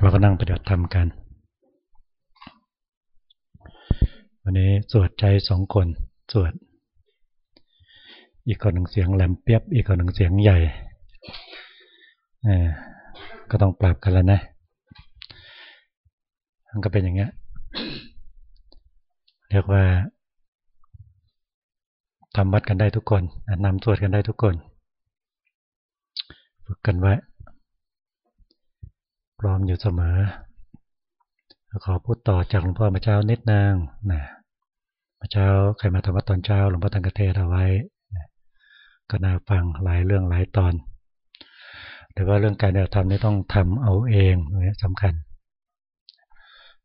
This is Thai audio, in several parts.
เราก็นั่งปฏิบัติธรรมกัน วันนี้สวดใจสองคน สวด อีกคนหนึ่งเสียงแหลมเปียบ อีกคนหนึ่งเสียงใหญ่ก็ต้องปรับกันแล้วนะมันก็เป็นอย่างเงี้ย เรียกว่าทำวัดกันได้ทุกคนนำสวดกันได้ทุกคน ฝึกกันไว้ พร้อมอยู่เสมอ ขอพูดต่อจากหลวงพ่อมาเช้านิดนึงนะมาเช้าใครมาทำวัดตอนเช้าหลวงพ่อตังกเทศเอาไว้นะก็น่าฟังหลายเรื่องหลายตอน แต่ว่าเรื่องการเดินทำนี่ต้องทำเอาเองนี่สำคัญ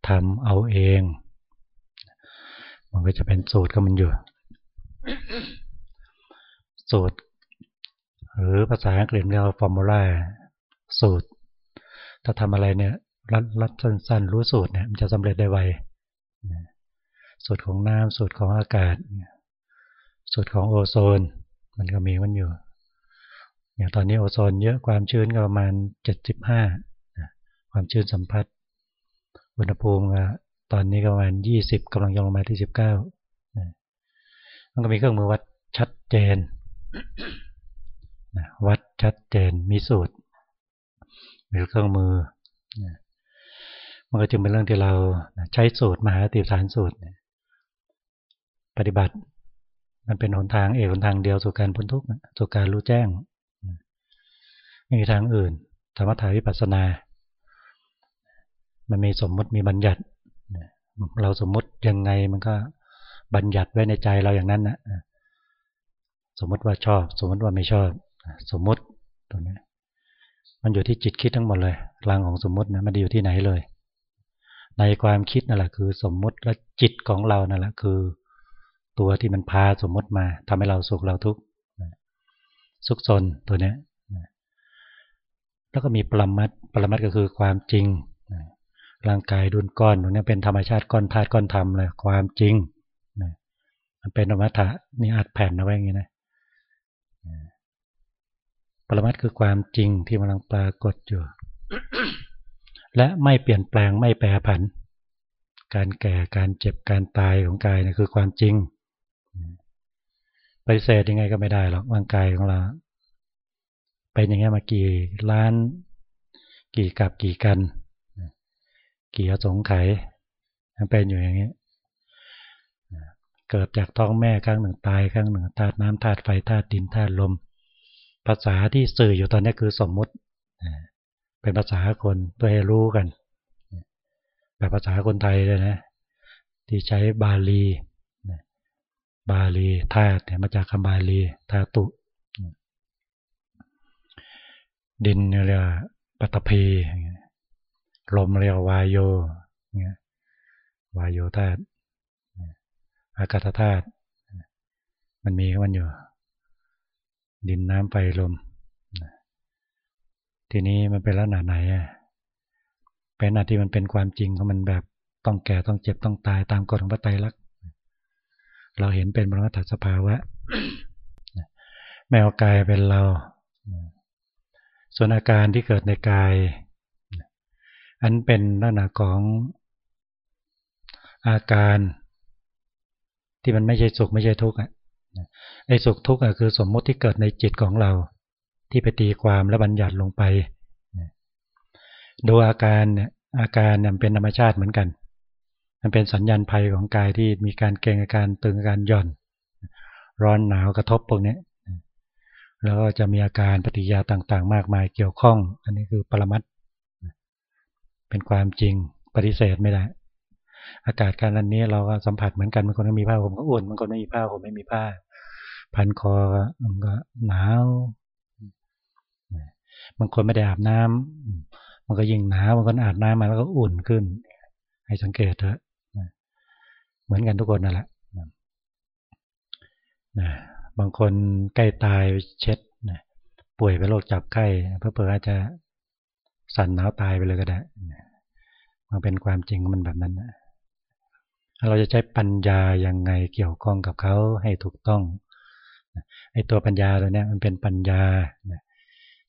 ทำเอาเอง มันก็จะเป็นสูตรก็มันอยู่ สูตร หรือภาษาอังกฤษเรียกว่า formula สูตร ถ้าทำอะไรเนี่ยรัดรัดสั้นๆ รู้สูตรเนี่ยมันจะสำเร็จได้ไวสูตรของน้ำสูตรของอากาศ สูตรของโอโซน มันก็มีมันอยู่ อย่างตอนนี้โอโซนเยอะความชื้นก็ประมาณเจ็ดสิบห้าความชื้นสัมพัทธ์ อุณหภูมิก็ตอนนี้ก็ประมาณยี่สิบกำลังย่องลงมาที่สิบเก้ามันก็มีเครื่องมือวัดชัดเจนวัดชัดเจนมีสูตร หรือเครื่องมือมันก็จึงเป็นเรื่องที่เราใช้สูตรมหาติสารสูตรปฏิบัติ มันเป็นหนทางเอกหนทางเดียวสู่การพ้นทุกข์สู่การรู้แจ้งไม่มีทางอื่นธรรมถาวิปัสสนา มันมีสมมติมีบัญญัติเราสมมติยังไงมันก็บัญญัติไว้ในใจเราอย่างนั้นนะสมมติว่าชอบ สมมติว่าไม่ชอบ สมมติตรงนี้ มันอยู่ที่จิตคิดทั้งหมดเลยรังของสมมตินะมันอยู่ที่ไหนเลย ในความคิดนั่นแหละคือสมมติและจิตของเรานั่นแหละคือ ตัวที่มันพาสมมติมาทำให้เราสุขเราทุกข์สุขสนตัวเนี้ยแล้วก็มีปรมัตปรมัตก็คือความจริงร่างกายดุนก้อนตรงนี้เป็นธรรมชาติก้อนธาตุก้อนธรรมเลยความจริงมันเป็นธรรมะนี่อัดแผ่นเอาไว้อย่างนี้นะ ปรมัตคือความจริงที่กำลังปรากฏอยู่ และไม่เปลี่ยนแปลงไม่แปรผัน การแก่การเจ็บการตายของกายนี่คือความจริงปฏิเสธยังไงก็ไม่ได้หรอกร่างกายของเราเป็นอย่างนี้มากี่ล้าน กี่กับกี่กัน กี่อสงไขยเป็นอยู่อย่างนี้เกิดจากท้องแม่ครั้งหนึ่งตายครั้งหนึ่งธาตุน้ำธาตุไฟธาตุดินธาตุลม ภาษาที่สื่ออยู่ตอนนี้คือสมมุติ เป็นภาษาคนเพื่อให้รู้กัน แบบภาษาคนไทยเลยนะ ที่ใช้บาลี บาลีธาตุมาจากคำบาลีธาตุ ดินเรียกปัตภีลมเรียกวายโยวายโยธาตุอากาศธาตุมันมีมันอยู่ ดินน้ำไฟลม ทีนี้มันเป็นลักษณะไหนอะเป็นอาที่มันเป็นความจริงของมันแบบต้องแก่ต้องเจ็บต้องตายตามกฎของพระไตรลักษณ์เราเห็นเป็นบรมถัสภาวะแมวกายเป็นเรา ส่วนอาการที่เกิดในกาย อันเป็นลักษณะของอาการที่มันไม่ใช่สุขไม่ใช่ทุกข์อะ ไอ้สุขทุกข์คือสมมติที่เกิดในจิตของเรา ที่ไปตีความและบัญญัติลงไปดูอาการเนี่ยอาการเนี่ยเป็นธรรมชาติเหมือนกัน มันเป็นสัญญาณภัยของกายที่มีการเกร็งอาการตึงอาการหย่อน ร้อนหนาวกระทบพวกนี้แล้วก็จะมีอาการปฏิยาต่างๆ มากมายเกี่ยวข้อง อันนี้คือปรมัตเป็นความจริงปฏิเสธไม่ได้ อากาศการันนี้เราก็สัมผัสเหมือนกันบางคนก็มีผ้าผมก็อุ่นบางคนไม่มีผ้าผมไม่มีผ้า พันคอมันก็หนาวบางคนไม่ได้อาบน้ำมันก็ยิ่งหนาวบางคนอาบน้ำมาแล้วก็อุ่นขึ้น ให้สังเกตเถอะเหมือนกันทุกคนนั่นแหละนะบางคนใกล้ตายเช็ดป่วยเป็นโรคจับไข้เพื่อเพื่ออาจจะสั่นหนาวตายไปเลยก็ได้มันเป็นความจริงมันแบบนั้นนะเราจะใช้ปัญญายังไงเกี่ยวข้องกับเขาให้ถูกต้อง ไอ้ตัวปัญญาตัวนี้มันเป็นปัญญา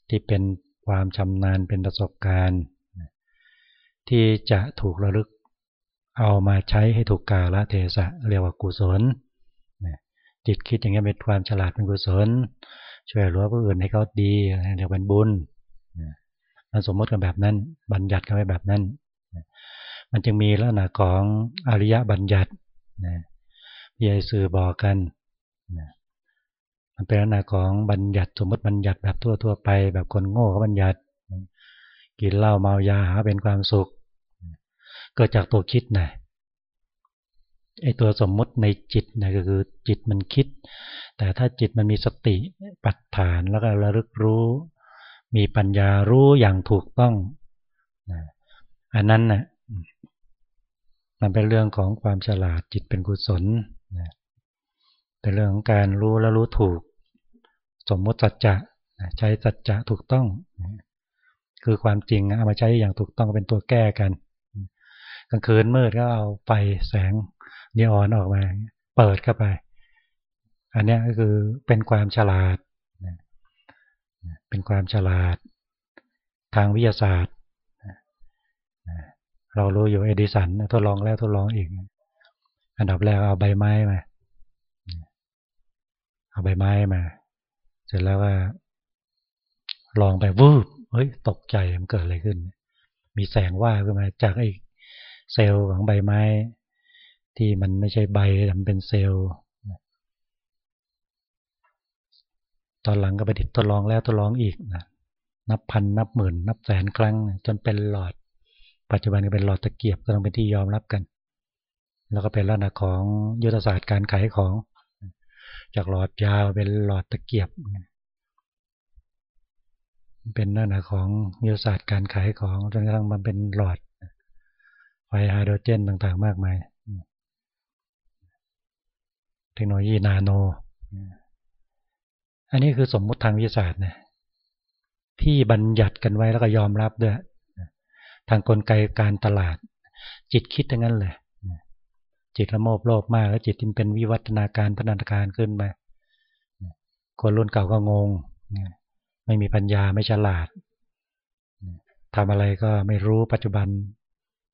ที่เป็นความชำนาญเป็นประสบการณ์ ที่จะถูกระลึกเอามาใช้ให้ถูกกาละเทศะเรียกว่ากุศลจิตคิดอย่างนี้เป็นความฉลาดเป็นกุศล ช่วยเหลือผู้อื่นให้เขาดีเรียกเป็นบุญมันสมมติกันแบบนั้น บัญญัติกันไว้แบบนั้น มันจึงมีลักษณะของอริยบัญญัติที่ไอสื่อบอกกัน มันเป็นลักษณะของบัญญัติสมมติบัญญัติแบบทั่ว ๆ ไป แบบคนโง่ก็บัญญัติ กินเหล้าเมายาหาเป็นความสุข เกิดจากตัวคิดนะไอตัวสมมติในจิตนะก็คือจิตมันคิด แต่ถ้าจิตมันมีสติปัฏฐานแล้วก็ระลึกรู้ มีปัญญารู้อย่างถูกต้องอันนั้นนะ่ะมันเป็นเรื่องของความฉลาดจิตเป็นกุศลเป็นเรื่องของการรู้และรู้ถูก สมมติสัจจะใช้สัจจะถูกต้อง คือความจริงเอามาใช้อย่างถูกต้องเป็นตัวแก้กันกลางคืนมืดก็เอาไฟแสงนีออนออกมา เปิดเข้าไป อันนี้ก็คือเป็นความฉลาด เป็นความฉลาด ทางวิทยาศาสตร์ เรารู้อยู่เอดิสันทดลองแล้วทดลองอีก อันดับแรกเอาใบไม้มา เอาใบไม้มา เสร็จแล้วก็ลองไปวูบเฮ้ย ตกใจมันเกิดอะไรขึ้น มีแสงว่าขึ้นมาจากไอ้เซลล์ของใบไม้ ที่มันไม่ใช่ใบแต่มันเป็นเซลล์ตอนหลังก็ไปติดทดลองแล้วทดลองอีกนะนับพันนับหมื่น นับแสนครั้ง จนเป็นหลอด ปัจจุบันก็เป็นหลอดตะเกียบก็ต้องเป็นที่ยอมรับกัน แล้วก็เป็นลักษณะของยุทธศาสตร์การขายของ จากหลอดยาวเป็นหลอดตะเกียบ เป็นลักษณะของยุทธศาสตร์การขายของจนกระทั่งมันเป็นหลอดไฟไฮโดรเจนต่างๆ มากมาย เทคโนโลยีนาโน อันนี้คือสมมุติทางวิทยาศาสตร์นะที่บัญญัติกันไว้แล้วก็ยอมรับด้วย ทางกลไกการตลาด จิตคิดทั้งนั้นเลย จิตละโมบโลภมากแล้วจิตที่เป็นวิวัฒนาการพัฒนาการขึ้นไปคนรุ่นเก่าก็งง ไม่มีปัญญาไม่ฉลาดทำอะไรก็ไม่รู้ปัจจุบัน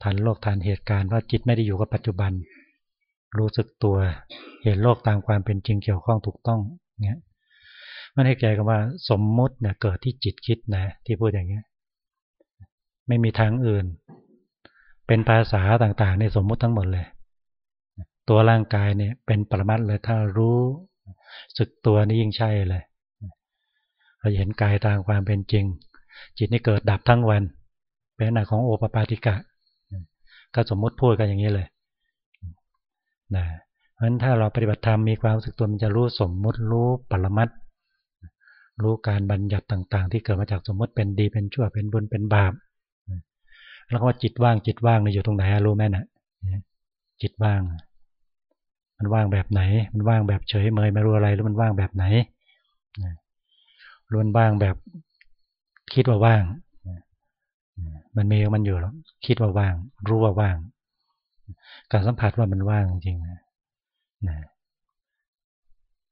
ทันโลกทันเหตุการณ์เพราะจิตไม่ได้อยู่กับปัจจุบัน รู้สึกตัวเห็นโลกตามความเป็นจริงเกี่ยวข้องถูกต้องเนี่ยมันให้แกกันว่าสมมุติเนี่ยเกิดที่จิตคิดนะ ที่พูดอย่างเงี้ยไม่มีทางอื่น เป็นภาษาต่างๆ ในสมมุติทั้งหมดเลย ตัวร่างกายเนี่ยเป็นปรมัตเลยถ้ารู้สึกตัวนี่ยิ่งใช่เลยเราเห็นกายตามความเป็นจริง จิตนี่เกิดดับทั้งวัน เป็นหน้าของโอปปาติกะ ก็สมมุติพูดกันอย่างนี้เลยนะเพราะฉะนั้นถ้าเราปฏิบัติธรรมมีความรู้สึกตัวมันจะรู้สมมุติรู้ปรมัตรู้การบัญญัติต่าง ๆ ที่เกิดมาจากสมมติเป็นดีเป็นชั่วเป็นบุญเป็นบาปแล้วว่าจิตว่างจิตว่างเนี่ยอยู่ตรงไหนรู้ไหมนะ่ะจิตว่าง มันว่างแบบไหน มันว่างแบบเฉยเมยไม่รู้อะไรแล้วมันว่างแบบไหนล้วนว่างแบบคิดว่าว่าง มันมีมันอยู่แล้วคิดว่าว่าง รู้ว่าว่าง การสัมผัสว่ามันว่างจริงนะ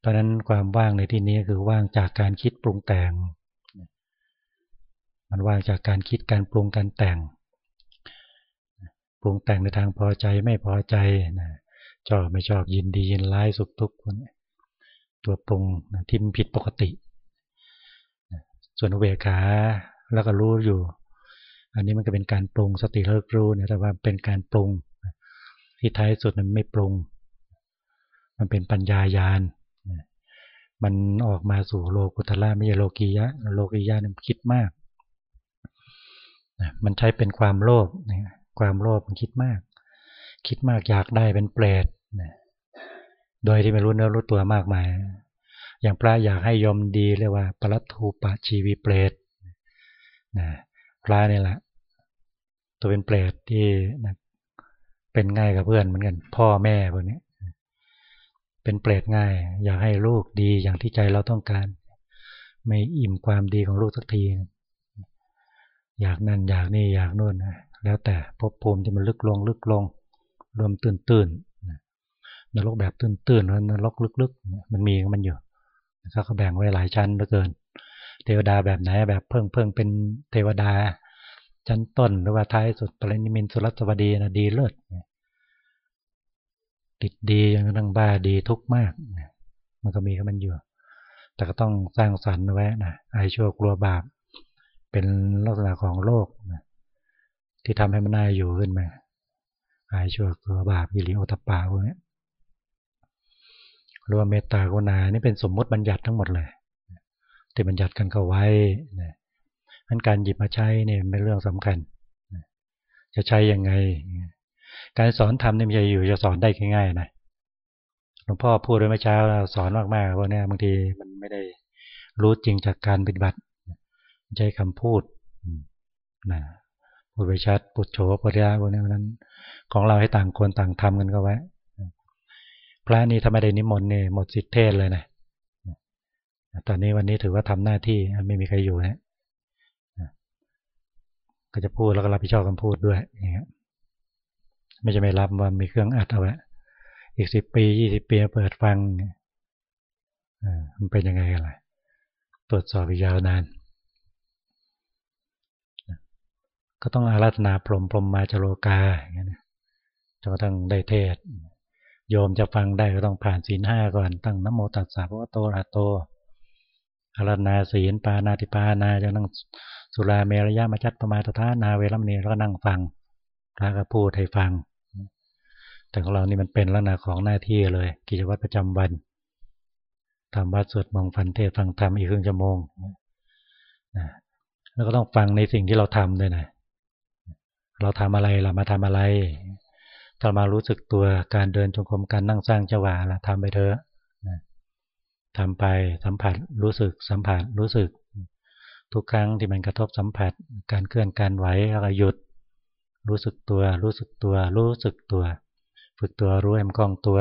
เพราะนั้นความว่างในที่นี้คือว่างจากการคิดปรุงแต่ง มันว่างจากการคิดการปรุงการแต่ง ปรุงแต่งในทางพอใจไม่พอใจนะ ชอบไม่ชอบยินดียินร้ายสุขทุกข์ตัวปรุงที่มันผิดปกติ ส่วนเวขาแล้วก็รู้อยู่ อันนี้มันก็เป็นการปรุงสติเลิกรู้เนี่ยแต่ว่าเป็นการปรุง ที่ท้ายสุดมันไม่ปรุง มันเป็นปัญญายาณมันออกมาสู่โลกุตละไม่ใช่โลกียะ โลกียะนี่คิดมากมันใช้เป็นความโลภความโลภมันคิดมาก คิดมากอยากได้เป็นเปรต โดยที่ไม่รู้เนื้อรู้ตัวมากมาย อย่างพระอยากให้ยมดีเรียกว่าปรัตูปะชีวีเปรตพระนี่แหละ ตัวเป็นเปรตที่เป็นง่ายกับเพื่อนเหมือนกัน พ่อแม่พวกนี้เป็นเปรตง่าย อยากให้ลูกดีอย่างที่ใจเราต้องการ ไม่อิ่มความดีของลูกสักที อยากนั่นอยากนี่อยากนู่นแล้วแต่ภพภูมิที่มันลึกลงลึกลง รวมตื่นตื่น นรกแบบตื่นตื่นนรกลึกๆมันมีมันอยู่เขาแบ่งไว้หลายชั้นเหลือเกิน เทวดาแบบไหนแบบเพิ่งเพิ่งเป็นเทวดา ชั้นต้นหรือว่าท้ายสุดปรินิมินสุรัสวดีนะดีเลิศติดดียังกระทั่งบ้าดีทุกมากมันก็มีก็มันอยู่ แต่ก็ต้องสร้างสรรค์ไว้นะไอชั่วกลัวบาป เป็นลักษณะของโลกนะที่ทำให้มันน่าอยู่ขึ้นมาไอ้ชั่วกลัวบาปอิริโอตปาพวกนี้ หรือว่าเมตตากรุณานี่เป็นสมมติบัญญัติทั้งหมดเลยที่บัญญัติกันเข้าไว้นะนั้นการหยิบมาใช้เนี่ยเป็นเรื่องสำคัญ จะใช้ยังไง การสอนทำนี่ไม่ใช่อยู่จะสอนได้ง่ายๆนะหลวงพ่อพูดไว้เมื่อเช้าสอนมากๆเพราเนี่ยบางทีมันไม่ได้รู้จริงจากการปฏิบัติใช้คำพูดนะพูดไปชัด ปุดโฉปริยาพวกนี้นั้น ของเราให้ต่างคนต่างทำกันก็ไว้ พระนี่ถ้าไม่ได้นิมนต์เนี่ยหมดสิทธิเทศเลยนะตอนนี้วันนี้ถือว่าทำหน้าที่ไม่มีใครอยู่นะก็จะพูดแล้วก็รับผิดชอบคำพูดด้วยอย่างเงี้ยไม่จะไม่รับว่ามีเครื่องอัดเอาไว้อีกสิบปียี่สิบปีเปิดฟังมันเป็นยังไงกันล่ะตรวจสอบอีกยาวนาน ก็ต้องอาราธนาพรมพรมมาจโลกาอย่างเงี้ยจนกระทั่งได้เทศ โยมจะฟังได้ก็ต้องผ่านศีลห้าก่อนตั้งนโมตัสสะพระโตระโตอราธนาศีลปานาติปานาจะนั่งสุราเมรยามาจัดประมาทธานาเวรมณีแล้วก็นั่งฟังพระก็พูดให้ฟัง แต่ของเรานี่มันเป็นลักษณะของหน้าที่เลย กิจวัตรประจำวันทำวัดสวดมงฟันเทศฟังธรรมอีกครึ่งชั่วโมงนะแล้วก็ต้องฟังในสิ่งที่เราทำด้วยนะ เราทำอะไรเรามาทำอะไร ถ้ามารู้สึกตัวการเดินจงกรมการนั่งสร้างจังหวะละทำไปเถอะทำไปสัมผัสรู้สึกสัมผัสรู้สึก ทุกครั้งที่มันกระทบสัมผัส การเคลื่อนการไหวแล้วก็หยุด รู้สึกตัว รู้สึกตัว รู้สึกตัว ฝึกตัวรู้ให้มันคล่องตัว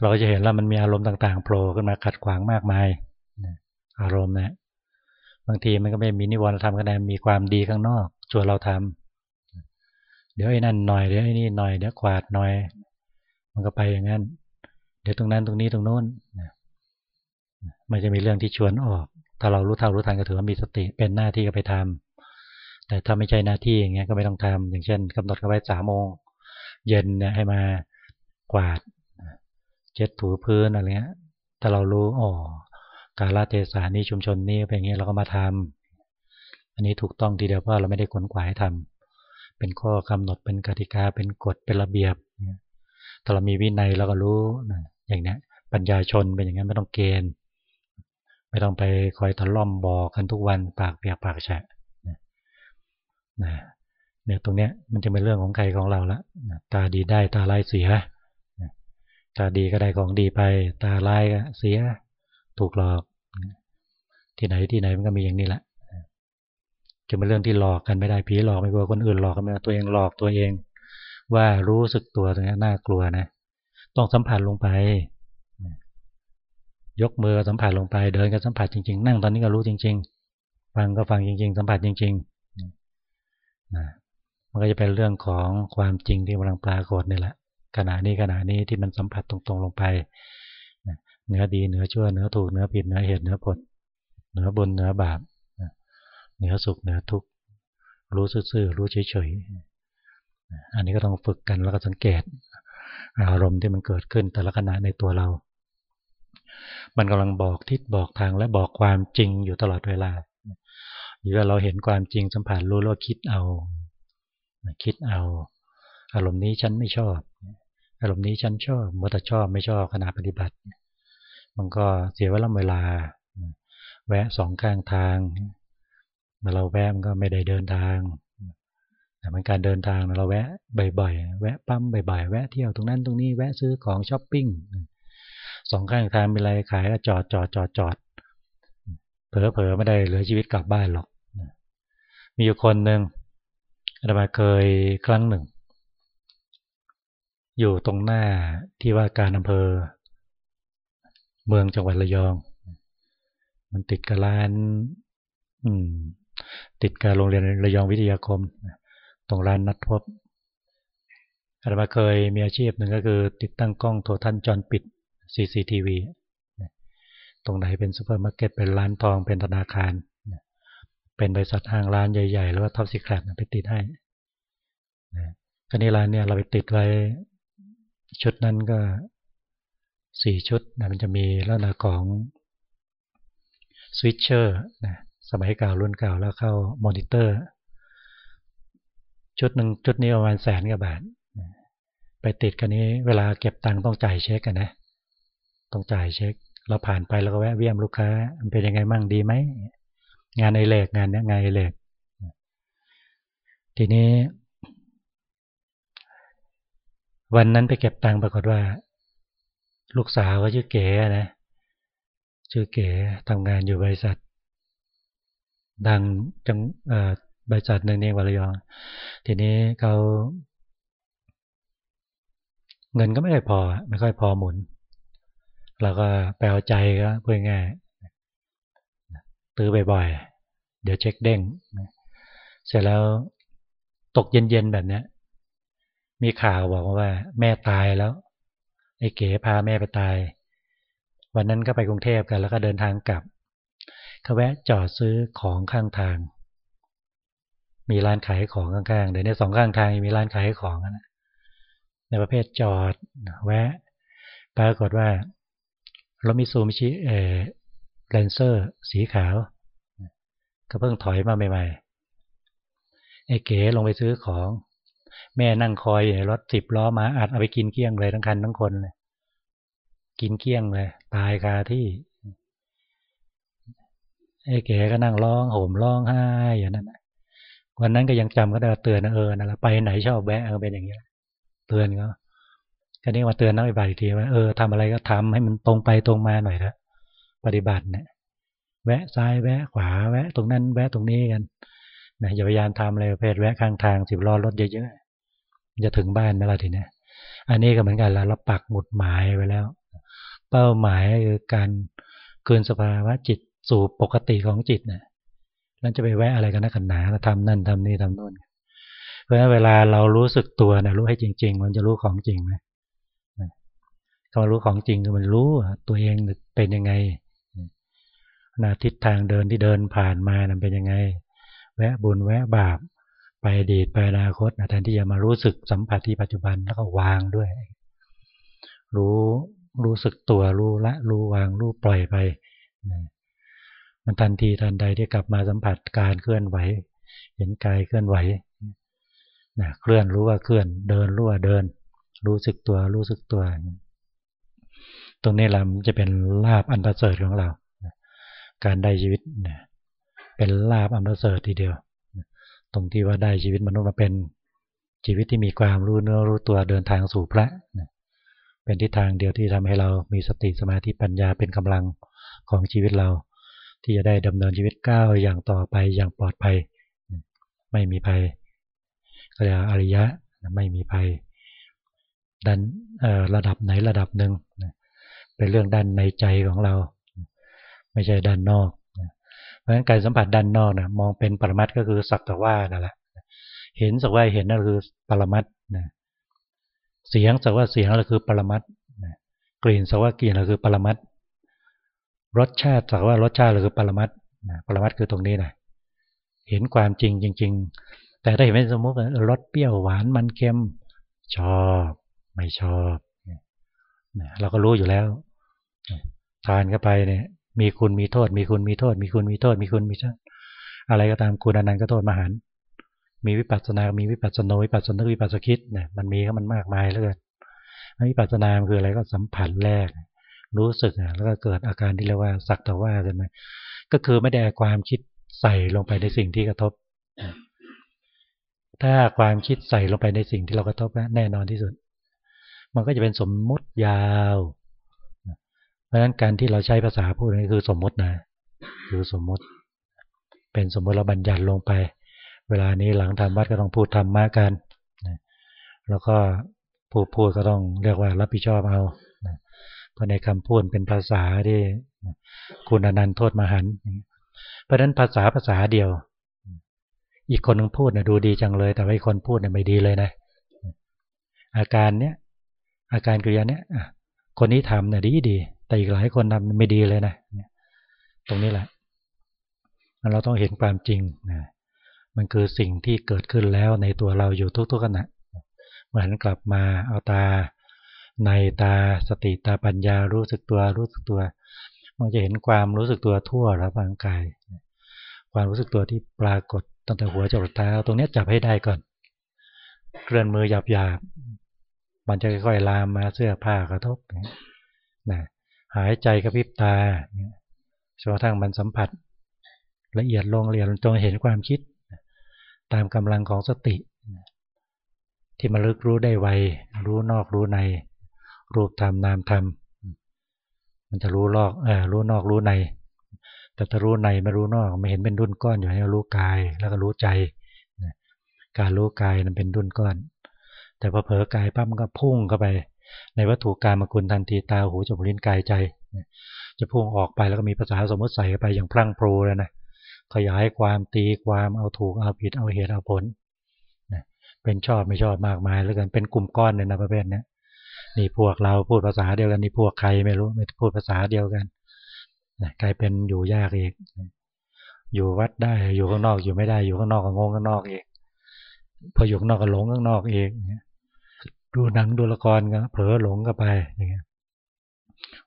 เราจะเห็นแล้วมันมีอารมณ์ต่างๆโผล่ขึ้นมาขัดขวางมากมายอารมณ์นะบางทีมันก็ไม่มีนิวรณ์ธรรมก็ได้มีความดีข้างนอกชวนเราทำ เดี๋ยวไอ้นั่นหน่อยเดี๋ยวไอ้นี่หน่อยเดี๋ยวขวาดหน่อย มันก็ไปอย่างนั้น เดี๋ยวตรงนั้นตรงนี้ตรงโน้นมันจะมีเรื่องที่ชวนออก ถ้าเรารู้เท่ารู้ทันก็ถือว่ามีสติเป็นหน้าที่ก็ไปทำแต่ถ้าไม่ใช่หน้าที่อย่างเงี้ยก็ไม่ต้องทำอย่างเช่นกำหนดกันไว้สามโมงเย็นเนี่ยให้มากวาดเช็ดถูพื้นอะไรเงี้ยถ้าเรารู้อ๋อกาลเทศานี้ชุมชนนี้เป็นอย่างเงี้ยเราก็มาทำอันนี้ถูกต้องทีเดียวเพราะเราไม่ได้ขนขวายทำ เป็นข้อกำหนดเป็นกติกาเป็นกฎเป็นระเบียบถ้าเรามีวินัยเราก็รู้อย่างเนี้ยปัญญาชนเป็นอย่างนั้นไม่ต้องเกณฑ์ไม่ต้องไปคอยทะล่อมบอกกันทุกวันปากเปียกปากแฉะนะเนี่ยตรงเนี้ยมันจะเป็นเรื่องของใครของเราละตาดีได้ตาลายเสียตาดีก็ได้ของดีไป ตาลายก็เสียถูกหลอก ที่ไหนที่ไหนมันก็มีอย่างนี้แหละ จะเป็นเรื่องที่หลอกกันไม่ได้ผีหลอกไม่กลัวคนอื่นหลอกกันไม่ได้ตัวเองหลอกตัวเอง ว่ารู้สึกตัวตรงนี้น่ากลัวนะ ต้องสัมผัสลงไป ยกมือสัมผัสลงไป เดินก็สัมผัสจริงๆ นั่งตอนนี้ก็รู้จริง ๆ ฟังก็ฟังจริง ๆ สัมผัสจริงๆนะมันก็จะเป็นเรื่องของความจริงที่กำลังปรากฏนี่แหละขณะนี้ขณะนี้ที่มันสัมผัสตรงๆลงไปเนื้อดีเนื้อชั่วเนื้อถูกเนื้อผิดเนื้อเหตุเนื้อผลเนื้อบุญเนื้อบาป เหนือสุขเหนือทุกข์รู้ซื่อๆรู้เฉยๆอันนี้ก็ต้องฝึกกันแล้วก็สังเกต อารมณ์ที่มันเกิดขึ้นแต่ละขณะในตัวเรา มันกำลังบอกทิศบอกทางและบอกความจริงอยู่ตลอดเวลาอยู่ว่าเราเห็นความจริงสัมผัสรู้แล้วคิดเอา คิดเอา อารมณ์นี้ฉันไม่ชอบ อารมณ์นี้ฉันชอบมัวแต่ชอบไม่ชอบขณะปฏิบัติ มันก็เสียเวลาเวลา แวะสองข้างทาง เมื่อเราแวะมันก็ไม่ได้เดินทางแต่มันการเดินทางเราแวะบ่อยๆ แวะปั๊มบ่อยๆ แวะเที่ยวตรงนั้นตรงนี้แวะซื้อของช้อปปิ้งสองข้างทางมีอะไรขายก็จอดจอดจอดจอดเผลอเผลอไม่ได้เหลือชีวิตกลับบ้านหรอก มีอยู่คนหนึ่งอาตมาเคยครั้งหนึ่ง อยู่ตรงหน้าที่ว่าการอำเภอ เมืองจังหวัดระยอง มันติดกับร้าน อืม ติดกับโรงเรียนระยองวิทยาคม ตรงร้านนัดพบอาตมาเคยมีอาชีพหนึ่งก็คือ ติดตั้งกล้องโทรทัศน์วงจรปิด CCTV ตรงไหนเป็นซูเปอร์มาร์เก็ตเป็นร้านทองเป็นธนาคาร เป็นบริษัทห้างร้านใหญ่ๆหรือว่า top secret ไปติดให้นะก็นี่ร้านเนี่ยเราไปติดไว้ชุดนั้นก็สี่ชุดนะมันจะมีลักษณะของ switcher นะ สมัยเก่ารุ่นเก่าแล้วเข้ามอนิเตอร์ ชุดหนึ่งชุดนี้ประมาณแสนกว่าบาทไปติดกันนี้เวลาเก็บตังค์ต้องจ่ายเช็คกันนะ ต้องจ่ายเช็ค เราผ่านไปแล้วก็แวะเยี่ยมลูกค้ามันเป็นยังไงมั่งดีไหมงานในเลกงานนี้งานในเลกทีนี้ วันนั้นไปเก็บตังค์ปรากฏว่า ลูกสาวก็ชื่อเก๋นะชื่อเก๋ทำงานอยู่บริษัท ดังจังบริษัทหนึ่งในวรยอง ทีนี้เขาเงินก็ไม่ค่อยพอ ไม่ค่อยพอหมุน เราก็แปลใจก็เพื่อง่ายตื้อบ่อยๆ เดี๋ยวเช็คเด้ง เสร็จแล้วตกเย็นๆแบบนี้มีข่าวบอกว่า แม่ตายแล้ว ไอ้เก๋พาแม่ไปตาย วันนั้นก็ไปกรุงเทพกัน แล้วก็เดินทางกลับ เขาแวะจอดซื้อของข้างทาง มีร้านขายของข้างๆเดี๋ยวในสองข้างทางมีร้านขายของนะในประเภทจอดแวะปรากฏว่ารถมิซูมิชิเอแลนเซอร์สีขาว ก็เพิ่งถอยมาใหม่ๆไอ้เก๋ลงไปซื้อของ แม่นั่งคอยรถสิบล้อมาอัดเอาไปกินเกี้ยงเลยทั้งคันทั้งคนเลยกินเกี้ยงเลย ตายคาที่ ไอ้เก๋ก็นั่งร้องโหมร้องไห้อย่างนั้นวันนั้นก็ยังจำก็ได้เตือนเออนั่นแหละไปไหนชอบแวะเออเป็นอย่างนี้เตือนเขาก็นี่มาเตือนนักปฏิบัติทีว่าเออทำอะไรก็ทำให้มันตรงไปตรงมาหน่อยเถอะปฏิบัติเนี่ยแวะซ้ายแวะขวาแวะ ตรงนั้น แวะตรงนี้กันนะอย่าพยายามทำอะไรประเภทแวะข้างทางสิบล้อรถเยอะๆจะถึงบ้านไหละทีนี้อันนี้ก็เหมือนกันแล้วเราปักหมุดหมายไว้แล้ว เป้าหมายคือการคืนสภาวะจิต สู่ปกติของจิตเนี่ยแล้วจะไปแวะอะไรกันนักขันหนาทำนั่นทำนี่ทำนู่น เพราะฉะนั้นเวลาเรารู้สึกตัวนะรู้ให้จริง ๆ มันจะรู้ของจริงไหมคำรู้ของจริงคือมันรู้ตัวเองเป็นยังไงนาทิศทางเดินที่เดินผ่านมานั้นเป็นยังไง แวะบุญแวะบาป ไปอดีตไปอนาคตแทนที่จะมารู้สึกสัมผัสที่ปัจจุบันแล้วก็วางด้วย รู้รู้สึกตัวรู้ละรู้วางรู้ปล่อยไป มันทันทีทันใดที่กลับมาสัมผัสการเคลื่อนไหว เห็นกายเคลื่อนไหวนะเคลื่อนรู้ว่าเคลื่อน เดินรู้ว่าเดิน รู้สึกตัวรู้สึกตัว ตรงนี้แหละมันจะเป็นลาบอันประเสริฐของเรา การได้ชีวิตเป็นลาบอันประเสริฐทีเดียว ตรงที่ว่าได้ชีวิตมนุษย์มาเป็นชีวิตที่มีความรู้เนื้อรู้ตัวเดินทางสู่พระ เป็นทิศทางเดียวที่ทำให้เรามีสติสมาธิปัญญาเป็นกำลังของชีวิตเรา ที่จะได้ดำเนินชีวิตก้าวอย่างต่อไปอย่างปลอดภัย ไม่มีภัยก็เรียกอริยะไม่มีภัยดันระดับไหนระดับหนึ่งเป็นเรื่องด้านในใจของเรา ไม่ใช่ด้านนอกเพราะฉะนั้นการสัมผัสด้านนอกนะมองเป็นปรมัตก็คือสักแต่ว่านั่นแหละเห็นสักว่าเห็นนั่นคือปรมัตนะเสียงสักว่าเสียงนั่นคือปรมัตกลิ่นสักว่ากลิ่นนั่นคือปรมัต รสชาติสักว่ารสชาตินั่นคือปรมัตปรมัตคือตรงนี้นะเห็นความจริงจริง ๆ แต่ถ้าเห็นเป็นสมมติรสเปรี้ยวหวานมันเค็มชอบไม่ชอบเราก็รู้อยู่แล้วทานเข้าไปเนี่ย มีคุณมีโทษ มีคุณมีโทษ มีคุณมีโทษ มีคุณมีโทษอะไรก็ตามคุณอนันต์ก็โทษมหันมีวิปัสสนา มีวิปัสสโนวิปัสสนึกวิปัสสคิดเนี่ยมันมีก็มันมากมายเลยวิปัสสนาคืออะไรก็สัมผัสแรก รู้สึกแล้วก็เกิดอาการที่เรียกว่าสักแต่ว่ากันไหมก็คือไม่ได้ความคิดใส่ลงไปในสิ่งที่กระทบ ถ้าความคิดใส่ลงไปในสิ่งที่เรากระทบแน่นอนที่สุด มันก็จะเป็นสมมุติยาว เพราะฉะนั้นการที่เราใช้ภาษาพูดนี่คือสมมุตินะ คือสมมุติ เป็นสมมุติเราบัญญัติลงไป เวลานี้หลังทำวัดก็ต้องพูดธรรมะกัน แล้วก็ผู้พูดก็ต้องเรียกว่ารับผิดชอบเอา เพราะในคำพูดเป็นภาษาที่คุณอนันต์โทษมหันเพราะฉะนั้นภาษาภาษาเดียว อีกคนนึงพูดนะดูดีจังเลย แต่ว่าอีกคนพูดเนี่ยไม่ดีเลยนะ อาการเนี้ยอาการกิริยาเนี้ยคนนี้ทำเนี่ยดีดี แต่อีกหลายคนทำไม่ดีเลยนะตรงนี้แหละเราต้องเห็นความจริงนะมันคือสิ่งที่เกิดขึ้นแล้วในตัวเราอยู่ทุกๆขณะเหมือนกลับมาเอาตา ในตาสติตาปัญญารู้สึกตัวรู้สึกตัว มันจะเห็นความรู้สึกตัวทั่วแล้วร่างกาย ความรู้สึกตัวที่ปรากฏตั้งแต่หัวจรดเท้าตรงนี้จับให้ได้ก่อน เคลื่อนมือหยาบหยาบมันจะค่อยๆลามมาเสื้อผ้ากระทบนะหายใจกระพริบตาจนกระทั่งมันสัมผัส ละเอียดลงละเอียดจนเห็นความคิด ตามกำลังของสติ ที่มาลึกรู้ได้ไวรู้นอกรู้ใน รูปธรรมนามธรรมมันจะรู้ลอกเออรู้นอกรู้ใน แต่ถ้ารู้ในไม่รู้นอกไม่เห็นเป็นดุนก้อนอยู่ให้รู้กายแล้วก็รู้ใจการรู้กายมันเป็นดุนก้อน แต่พอเผลอกายปั๊มก็พุ่งเข้าไป ในวัตถุการมกุลทันทีตาหูจมูกลิ้นกายใจ จะพุ่งออกไปแล้วก็มีภาษาสมมติใส่ไปอย่างพลั่งพรูเลยนะขยายความตีความเอาถูกเอาผิดเอาเหตุเอาผลเป็นชอบไม่ชอบมากมายแล้วกันเป็นกลุ่มก้อนเลยนะประเภทนี้ นี่พวกเราพูดภาษาเดียวกันนี่พวกใครไม่รู้ไม่พูดภาษาเดียวกันกลายเป็นอยู่ยากอีก อยู่วัดได้อยู่ข้างนอกอยู่ไม่ได้อยู่ข้างนอกก็งงข้างนอกเองพออยู่ข้างนอกก็หลงข้างนอกเองดูหนังดูละครก็เผลอหลงก็ไปอย่างเงี้ย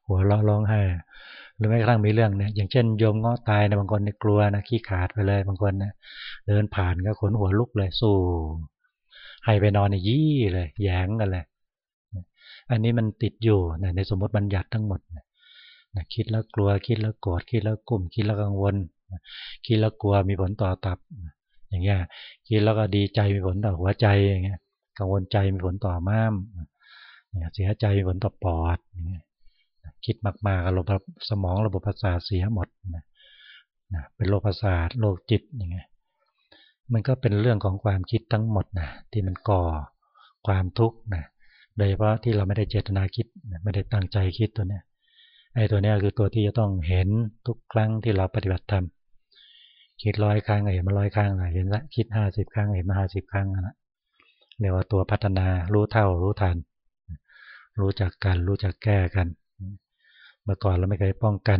หัวเราะร้องไห้หรือแม้กระทั่งมีเรื่องเนี่ยอย่างเช่นโยมง้อตายนะบางคนเนี่ยกลัวนะขี้ขาดไปเลย บางคนนะเดินผ่านก็ขนหัวลุกเลยสู้ให้ไปนอนในยี่เลยแยงกันเลย อันนี้มันติดอยู่ในสมมติบัญญัติทั้งหมดคิดแล้วกลัวคิดแล้วโกรธคิดแล้วกลุ่มคิดแล้วกังวลคิดแล้วกลัวมีผลต่อตับ อย่างเงี้ยคิดแล้วก็ดีใจมีผลต่อหัวใจอย่างเงี้ยกังวลใจมีผลต่อม้ามเสียใจมีผลต่อปอดคิดมากๆระบบสมองระบบประสาทเสียหมดนะเป็นโรคประสาทโรคจิตอย่างเงี้ยมันก็เป็นเรื่องของความคิดทั้งหมดนะที่มันก่อความทุกข์นะ ดยเฉพาะที่เราไม่ได้เจตนาคิดไม่ได้ตั้งใจคิดตัวเนี้ยไอ้ตัวเนี้ยคือตัวที่จะต้องเห็นทุกครั้งที่เราปฏิบัติธรรมคิดร้อยครั้งเห็นมาร้อยครั้งเห็นละคิดห้าสิบครั้งเห็นมาห้าสิบครั้งนะเรียกว่าตัวพัฒนารู้เท่ารู้ทัน รู้จักกันรู้จักแก้กัน เมื่อก่อนเราไม่เคยป้องกัน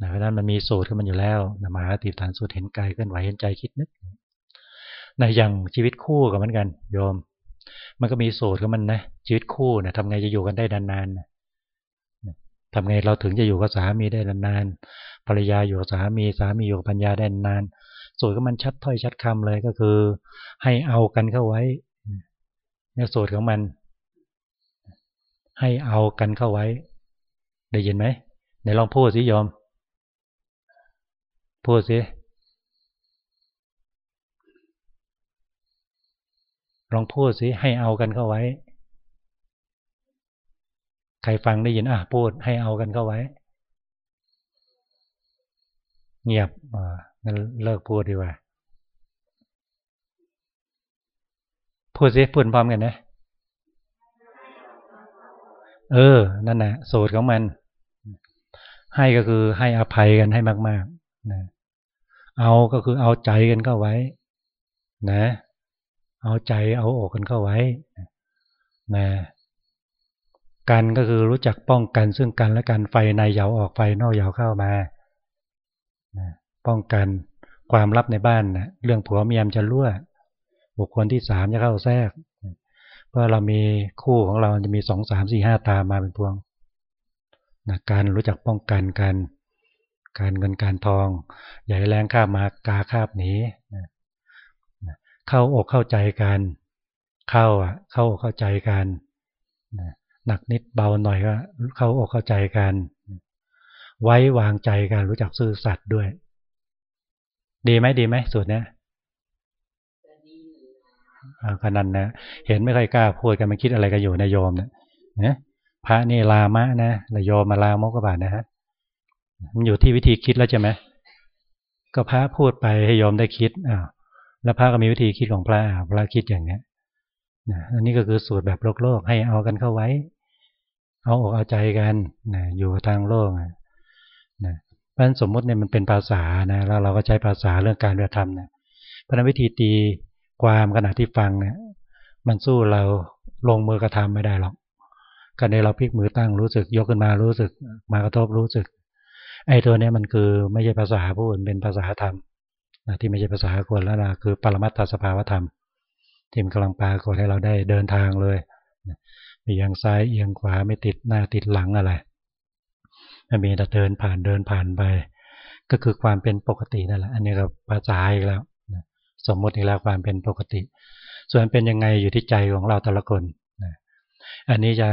นะเพราะนั้นมันมีสูตรขึ้นมันอยู่แล้วนะมาติฐานสูตรเห็นกายเคลื่อนไหวเห็นใจคิดนึกในอย่างชีวิตคู่กับมันกัน โยม มันก็มีสูตรของมันนะชีวิตคู่นะทำไงจะอยู่กันได้นานๆทำไงเราถึงจะอยู่กับสามีได้นานๆภรรยาอยู่กับสามีสามีอยู่กับปัญญาได้นานสูตรของมันชัดถ้อยชัดคำเลยก็คือ ให้เอากันเข้าไว้เนี่ยสูตรของมัน ให้เอากันเข้าไว้ ได้ยินไหมไหนลองพูดสิยอมพูดสิ ลองพูดสิให้เอากันเข้าไว้ ใครฟังได้ยินอะพูดให้เอากันเข้าไว้ เงียบอ่างั้นเลิกพูดดีกว่า พูดสิพูดพร้อมกันนะเออ นั่นแหละสูตรของมัน ให้ก็คือให้อภัยกันให้มาก ๆ นะ เอาก็คือเอาใจกันเข้าไว้ นะ เอาใจเอาอกกันเข้าไว้นะกันก็คือรู้จักป้องกันซึ่งกันและกันไฟในเหยาออกไฟนอกเหยาเข้ามานะป้องกันความลับในบ้านนะเรื่องผัวเมียมจะรั่ว บุคคลที่สามจะเข้าแทรก เพราะเรามีคู่ของเราจะมีสองสามสี่ห้าตามมาเป็นพวงนะการรู้จักป้องกันการการเงินการทอง ให้แรงข้ามมากาคาบหนีนะ เข้าอกเข้าใจกัน เข้าอะ เข้าอกเข้าใจกันหนักนิดเบาหน่อยก็เข้าอกเข้าใจกัน ไว้วางใจกันรู้จักซื่อสัตย์ด้วย ดีไหมดีไหมสูตรเนี้ยขนาดนะเห็นไม่ค่อยกล้าพูดกันมันคิดอะไรกันอยู่ในโยมเนี่ยพระนี่ลามะนะระยอมาลามกบาทนะฮะมันอยู่ที่วิธีคิดแล้วใช่ไหมก็พระพูดไปให้ยอมได้คิดอ้าว แล้วพระก็มีวิธีคิดของพระพระคิดอย่างเนี้ยนะอันนี้ก็คือสูตรแบบโลกโลกให้เอากันเข้าไว้ เอาอกเอาใจกันนะอยู่ทางโลกนะเพราะฉะนั้นสมมติเนี่ยมันเป็นภาษานะแล้วเราก็ใช้ภาษาเรื่องการเรียธรรมนะเพราะนั้นวิธีตีความขณะที่ฟังเนี่ย มันสู้เราลงมือกระทำไม่ได้หรอกการในเราพลิกมือตั้งรู้สึก ยกขึ้นมารู้สึก มากระทบรู้สึก ไอ้ตัวนี้มันคือไม่ใช่ภาษาพูดเป็นภาษาธรรม ที่ไม่ใช่ภาษาคนแล้วนะคือปรมัตถสภาวธรรมที่มันกำลังปรากฏให้เราได้เดินทางเลยมีอย่างซ้ายเอียงขวาไม่ติดหน้าติดหลังอะไรมันมีแต่เดินผ่านเดินผ่านไป ก็คือความเป็นปกตินั่นแหละ อันนี้ก็ภาษาอีกแล้วสมมติอีกแล้วความเป็นปกติ ส่วนเป็นยังไงอยู่ที่ใจของเราแต่ละคนอันนี้จะ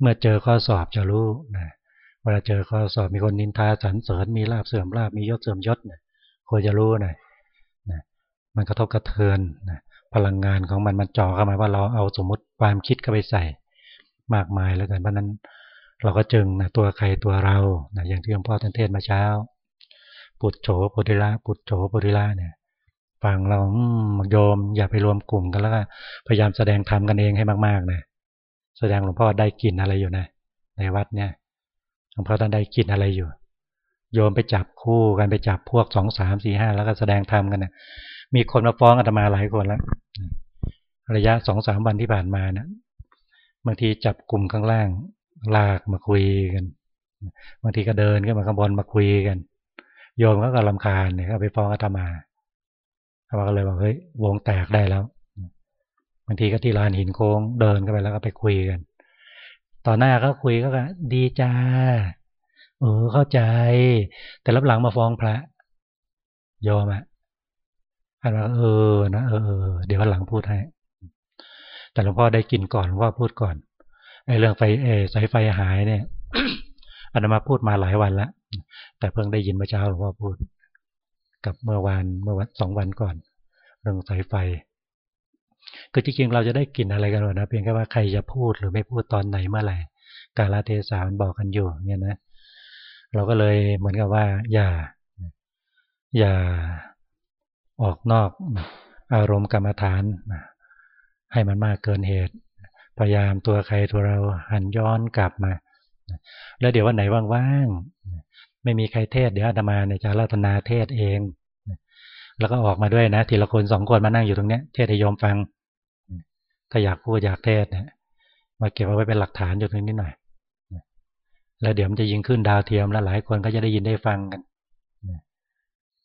เมื่อเจอข้อสอบจะรู้นะเวลาเจอข้อสอบมีคนนินทาสรรเสริญมีลาบเสื่อมลาบมียศเสื่อมยศเนี่ย ควรจะรู้หน่อยนะมันกระทบกระเทือนนะพลังงานของมันมันจ่อเข้ามาว่าเราเอาสมมติความคิดเข้าไปใส่มากมายแล้วกันเพราะนั้นเราก็จึงนะตัวใครตัวเรานะอย่างที่หลวงพ่อท่านเทศมาเช้า ปุจโฉปุริละปุจโฉปุริละเนี่ยฟังเราโยมอย่าไปรวมกลุ่มกันแล้วก็พยายามแสดงธรรมกันเองให้มากๆนะแสดงหลวงพ่อได้กินอะไรอยู่นะ ในวัดเนี่ยหลวงพ่อท่านได้กินอะไรอยู่ โยมไปจับคู่กันไปจับพวกสองสามสี่ห้าแล้วก็แสดงธรรมกันนะมีคนมาฟ้องอาตมาหลายคนแล้วระยะสองสามวันที่ผ่านมานะบางทีจับกลุ่มข้างล่าง ลากมาคุยกันบางทีก็เดินขึ้นมาข้างบนมาคุยกัน โยมก็กำลำคาญเนี่ยก็ไปฟ้องอาตมาอาตมาก็เลยบอกเฮ้ยวงแตกได้แล้วบางทีก็ที่ลานหินโค้งเดินกันไปแล้วก็ไปคุยกัน ต่อหน้าก็คุยก็ดีจ้า เออเข้าใจ แต่รับหลังมาฟ้องพระยอมอะอันว่าเออนะเออเดี๋ยววันหลังพูดให้ แต่หลวงพ่อได้กินก่อนหลวงพ่อพูดก่อนไอ้เรื่องไฟเอสายไฟหายเนี่ยอันมาพูดมาหลายวันแล้วแต่เพิ่งได้ยินเมื่อเช้าหลวงพ่อพูด กับเมื่อวานเมื่อวันสองวันก่อน เรื่องสายไฟคือจริงๆเราจะได้กลิ่นอะไรกันหรอนะเพียงแค่ว่าใครจะพูดหรือไม่พูดตอนไหนเมื่อไหร่กาลเทศามันบอกกันอยู่เนี่ยนะ เราก็เลยเหมือนกับว่า อย่า อย่าออกนอกอารมณ์กรรมฐานให้มันมากเกินเหตุ พยายามตัวใครตัวเราหันย้อนกลับมา แล้วเดี๋ยววันไหนว่างๆไม่มีใครเทศเดี๋ยวอาตมาเนี่ยจะรัตนาเทศเอง แล้วก็ออกมาด้วยนะทีละคนสองคนมานั่งอยู่ตรงนี้เทศให้โยมฟัง ถ้าอยากพูดอยากเทศเนี่ยมาเก็บเอาไว้เป็นหลักฐานอยู่ตรงนี้หน่อย แล้วเดี๋ยวมันจะยิงขึ้นดาวเทียมแล้วหลายคนก็จะได้ยินได้ฟังกัน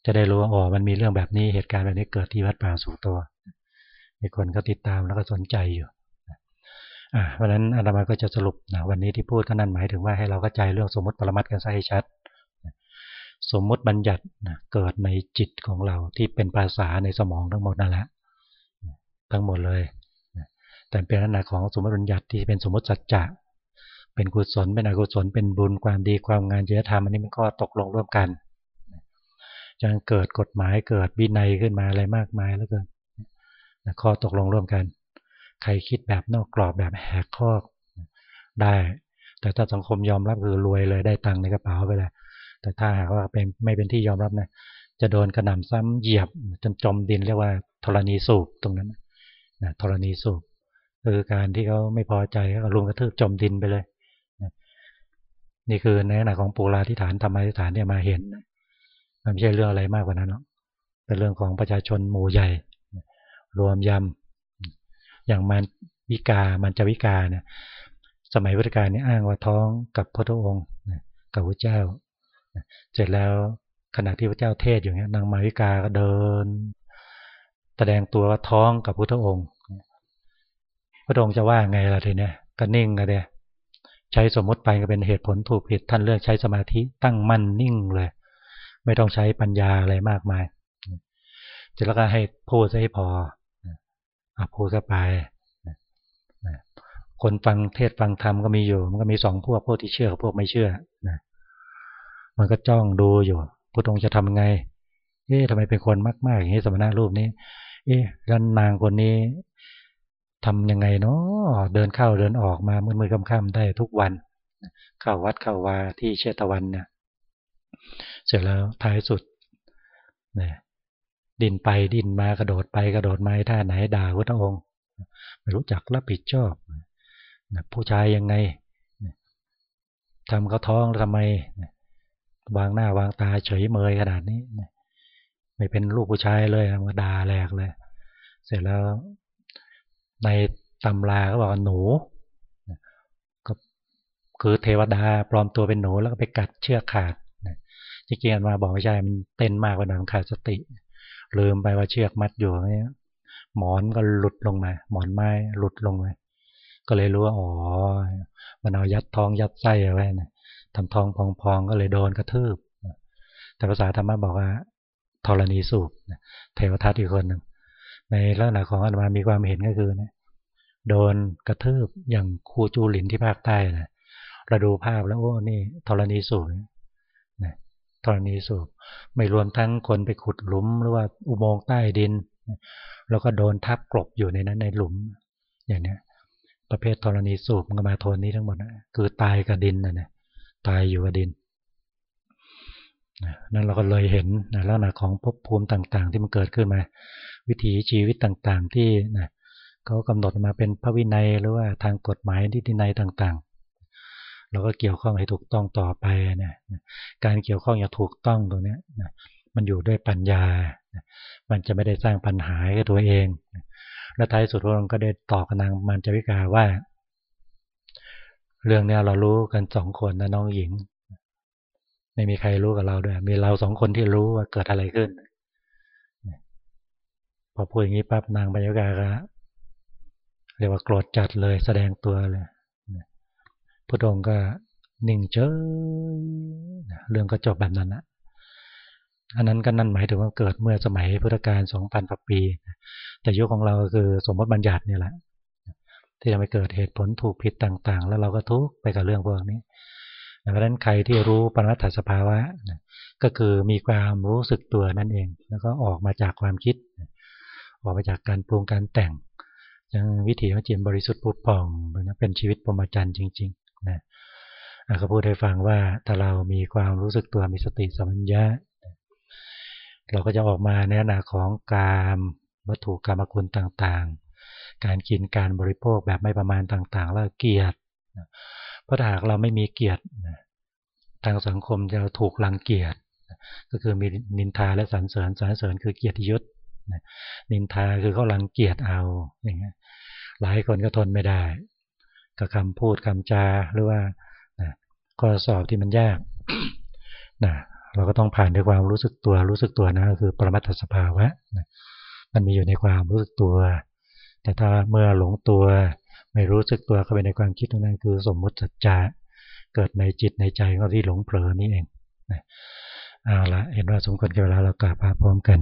จะได้รู้ว่าอ๋อมันมีเรื่องแบบนี้เหตุการณ์แบบนี้เกิดที่วัดป่าสุตัว มีคนก็ติดตามแล้วก็สนใจอยู่อ่าเพราะนั้นอาตมาก็จะสรุปนะวันนี้ที่พูดก็นั่นหมายถึงว่าให้เราเข้าใจเรื่องสมมติปรมัตกันให้ชัด สมมติบัญญัติเกิดในจิตของเราที่เป็นภาษาในสมองทั้งหมดนั่นแหละทั้งหมดเลยแต่เป็นลักษณะของสมมติบัญญัติที่เป็นสมมติสัจจะ เป็นกุศลเป็นอกุศลเป็นบุญความดีความงานจริยธรรมอันนี้มันก็ตกลงร่วมกันจะเกิดกฎหมายเกิดวินัยขึ้นมาอะไรมากมายแล้วเกินข้อตกลงร่วมกัน ใครคิดแบบนอกกรอบแบบแหกข้อได้ แต่ถ้าสังคมยอมรับคือรวยเลยได้ตังค์ในกระเป๋าไปเลยแต่ถ้าหากว่าเป็นไม่เป็นที่ยอมรับนะจะโดนกระหน่ำซ้ำเหยียบจนจมดินเรียกว่าธรณีสูบตรงนั้นนะธรณีสูบคือการที่เขาไม่พอใจก็ลุมกระทืบจมดินไปเลย นี่คือในขณะของปูราธิฐานธรรมาธิฐานเนี่ยมาเห็นมันไม่ใช่เรื่องอะไรมากกว่านั้นหรอกเป็นเรื่องของประชาชนหมู่ใหญ่ รวมยำอย่างมันวิกามันจะวิกาเนี่ยสมัยพุทธกาลนี่อ้างว่าท้องกับพระองค์กับพระเจ้า เสร็จแล้วขณะที่พระเจ้าเทศอยู่เนี้ยนางมาวิกาก็เดิน แสดงตัวว่าท้องกับพุทธองค์ พระองค์จะว่าไงล่ะทีเนี้ยก็นิ่งกันเลย ใช้สมมติไปก็เป็นเหตุผลถูกผิดท่านเลือกใช้สมาธิตั้งมั่นนิ่งเลย ไม่ต้องใช้ปัญญาอะไรมากมายเสร็จแล้วก็ให้พูดให้พอพูดก็ไปคนฟังเทศฟังธรรมก็มีอยู่ มันก็มีสองพวกพวกที่เชื่อกับพวกไม่เชื่อนะมันก็จ้องดูอยู่พุทธองค์จะทำไง เอ๊ะทำไมเป็นคนมากๆอย่างนี้สมณะรูปนี้ เอ๊ะรันนางคนนี้ ทํำยังไงเนาะเดินเข้าเดินออกมามือมือค่ำๆได้ทุกวัน เข้าวัดเข้าวาที่เชตวันเนี่ยเสร็จแล้วท้ายสุดเนี่ยดินไปดินมากระโดดไปกระโดดมาท่าไหนด่าพระองค์ ไม่รู้จักรับผิดชอบผู้ชายยังไงทำเขาท้องทำไมวางหน้าวางตาเฉยเมยขนาดนี้ไม่เป็นลูกผู้ชายเลยมาด่าแหลกเลย เสร็จแล้ว ในตำราก็บอกหนูก็คือเทวดาปลอมตัวเป็นหนูแล้วก็ไปกัดเชือกขาดจริงๆมาบอกไม่ใช่มันเต้นมากไปหน่อยมันขาดสติ ลืมไปว่าเชือกมัดอยู่เนี่ยหมอนก็หลุดลงมา หมอนไม้หลุดลงมาก็เลยรู้ว่าอ๋อมันเอายัดท้องยัดไส้เอาไว้นะทำท้องพองๆก็เลยโดนกระทืบแต่ภาษาธรรมะบอกว่าธรณีสูบเทวทัตอีกคนหนึ่ง ในลักษณะของอาตมามีความเห็นก็คือนะโดนกระทืบอย่างครูจูหลินที่ภาคใต้นะเราดูภาพแล้วโอ้นี่ธรณีสูบนะธรณีสูบไม่รวมทั้งคนไปขุดหลุมหรือว่าอุโมงค์ใต้ดิน แล้วก็โดนทับกลบอยู่ในนั้นในหลุม อย่างเนี้ยประเภทธรณีสูบมันก็มาโทนนี้ทั้งหมดนะคือตายกับดินนะเนี่ยตายอยู่กับดิน นั่นเราก็เลยเห็นลักษณะของภพภูมิต่าง ๆ ที่มันเกิดขึ้นมา วิถีชีวิตต่างๆ ที่นะเขากำหนดมาเป็นพระวินัยหรือว่าทางกฎหมายที่นัยต่างๆ เราก็เกี่ยวข้องให้ถูกต้องต่อไปนะการเกี่ยวข้องอย่างถูกต้องตรงนี้นะมันอยู่ด้วยปัญญา มันจะไม่ได้สร้างปัญหาให้ตัวเอง และท้ายสุดพระองค์ก็ได้ตอบกับนางมันจวิกาว่า เรื่องนี้เรารู้กันสองคนนะน้องหญิง ไม่มีใครรู้กับเราด้วย มีเราสองคนที่รู้ว่าเกิดอะไรขึ้น พอพูดอย่างนี้ปั๊บนางปัญญากาก็เรียกว่าโกรธจัดเลยแสดงตัวเลยพระองค์ก็นิ่งเฉยเรื่องก็จบแบบนั้นนะอันนั้นก็นั่นหมายถึงว่าเกิดเมื่อสมัยพุทธกาลสองพันกว่าปี แต่ยุคของเราคือสมมติบัญญัตินี่แหละ ที่จะไปเกิดเหตุผลถูกผิดต่าง ๆ แล้วเราก็ทุกข์ไปกับเรื่องพวกนี้ เพราะฉะนั้นใครที่รู้ปรมัตถสภาวะก็คือมีความรู้สึกตัวนั่นเอง แล้วก็ออกมาจากความคิด ออกมาจากการปรุงการแต่งยังวิถีของจิตบริสุทธิ์ปุดป่องเป็นชีวิตปรมจันทร์จริงๆนะเขาพูดให้ฟังว่าถ้าเรามีความรู้สึกตัวมีสติสัมปชัญญะเราก็จะออกมาในลักษณะของกามวัตถุกรรมคุณต่างๆ การกินการบริโภคแบบไม่ประมาณต่างๆ แล้วเกียรติ ราะถ้าหากเราไม่มีเกียรติทางสังคมจะถูกรังเกียรติก็คือมีนินทาและสรรเสริญสรรเสริญคือเกียรติยศนินทาคือเขารังเกียจเอาอย่างเงี้ยหลายคนก็ทนไม่ได้ กับคำพูดคำจาหรือว่าข้อสอบที่มันยากนะเราก็ต้องผ่านด้วยความรู้สึกตัวรู้สึกตัวนะคือปรมัตถสภาวะมันมีอยู่ในความรู้สึกตัว แต่ถ้าเมื่อหลงตัว ไม่รู้สึกตัวเข้าไปในความคิดนั้นคือสมมุติสัจจะเกิดในจิตในใจของที่หลงเผลอนี่เองนะเอาละเห็นว่าสมควรกับเวลาเรากลับมาพร้อมกัน